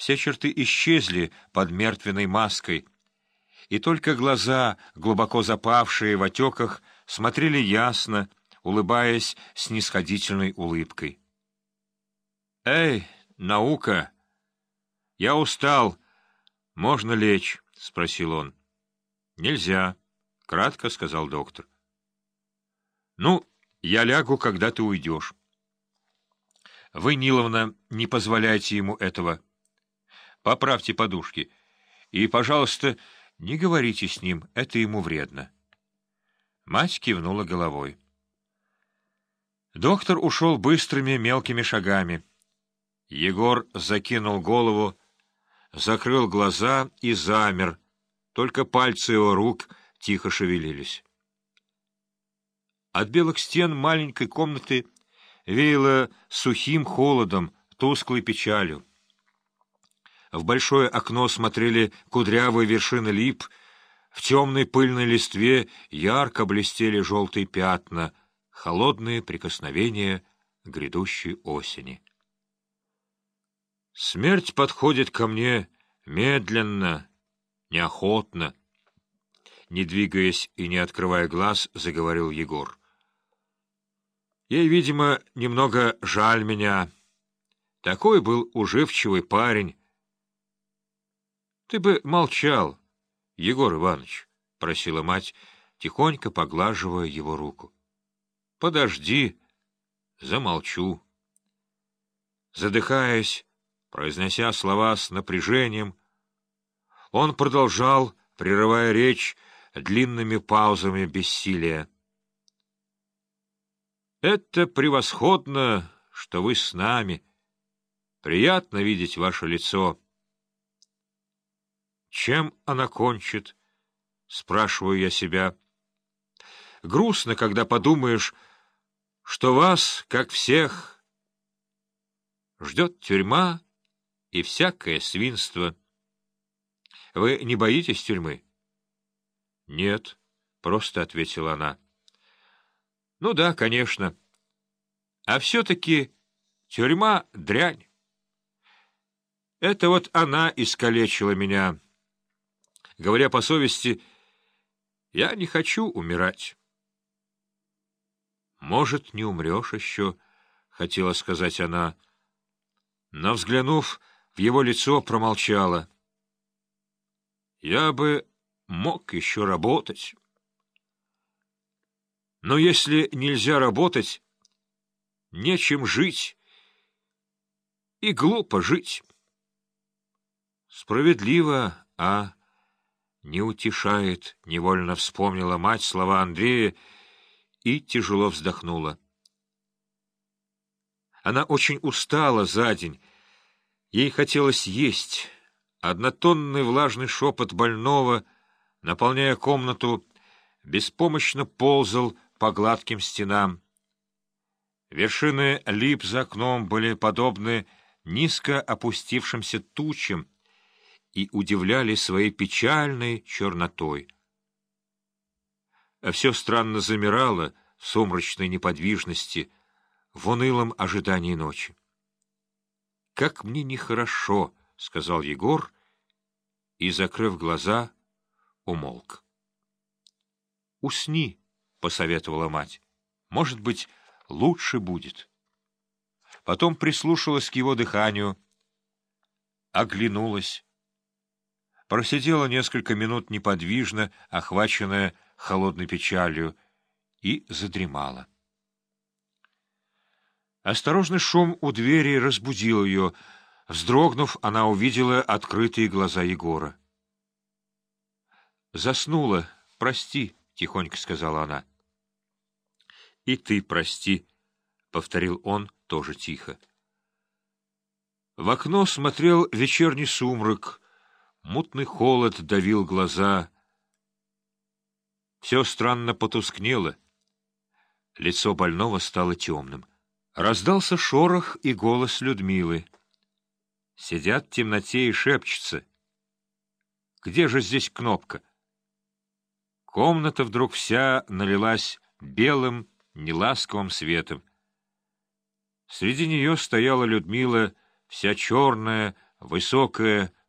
Все черты исчезли под мертвенной маской, и только глаза, глубоко запавшие в отеках, смотрели ясно, улыбаясь снисходительной улыбкой. «Эй, наука! Я устал. Можно лечь?» — спросил он. «Нельзя», — кратко сказал доктор. «Ну, я лягу, когда ты уйдешь». «Вы, Ниловна, не позволяйте ему этого. Поправьте подушки. И, пожалуйста, не говорите с ним, это ему вредно». Мать кивнула головой. Доктор ушел быстрыми мелкими шагами. Егор закинул голову, закрыл глаза и замер, только пальцы его рук тихо шевелились. От белых стен маленькой комнаты веяло сухим холодом, тусклой печалью. В большое окно смотрели кудрявые вершины лип, в темной пыльной листве ярко блестели желтые пятна, холодные прикосновения грядущей осени. Смерть подходит ко мне медленно, неохотно. Не двигаясь и не открывая глаз, заговорил Егор. Ей, видимо, немного жаль меня. Такой был уживчивый парень. Ты бы молчал, Егор Иванович, — просила мать, тихонько поглаживая его руку. — Подожди, замолчу. Задыхаясь, произнося слова с напряжением, он продолжал, прерывая речь длинными паузами бессилия. «Это превосходно, что вы с нами. Приятно видеть ваше лицо». «Чем она кончит?» — спрашиваю я себя. Грустно, когда подумаешь, что вас, как всех, ждет тюрьма и всякое свинство. Вы не боитесь тюрьмы? — Нет, — просто ответила она. — Ну да, конечно. А все-таки тюрьма — дрянь. Это вот она искалечила меня. Говоря по совести, я не хочу умирать. — Может, не умрешь еще, — хотела сказать она. Но, взглянув в его лицо, промолчала. Я бы мог еще работать. Но если нельзя работать, нечем жить, и глупо жить. Справедливо, а не утешает, — невольно вспомнила мать слова Андрея и тяжело вздохнула. Она очень устала за день, ей хотелось есть — Однотонный влажный шепот больного, наполняя комнату, беспомощно ползал по гладким стенам. Вершины лип за окном были подобны низко опустившимся тучам и удивляли своей печальной чернотой. Все странно замирало в сумрачной неподвижности, в унылом ожидании ночи. «Как мне нехорошо!» — сказал Егор и, закрыв глаза, умолк. — Усни, — посоветовала мать. — Может быть, лучше будет. Потом прислушалась к его дыханию, оглянулась, просидела несколько минут неподвижно, охваченная холодной печалью, и задремала. Осторожный шум у двери разбудил ее — Вздрогнув, она увидела открытые глаза Егора. «Заснула. Прости», — тихонько сказала она. «И ты прости», — повторил он тоже тихо. В окно смотрел вечерний сумрак, мутный холод давил глаза. Все странно потускнело. Лицо больного стало темным. Раздался шорох и голос Людмилы — Сидят в темноте и шепчутся. Где же здесь кнопка? Комната вдруг вся налилась белым, неласковым светом. Среди нее стояла Людмила, вся черная, Высокая,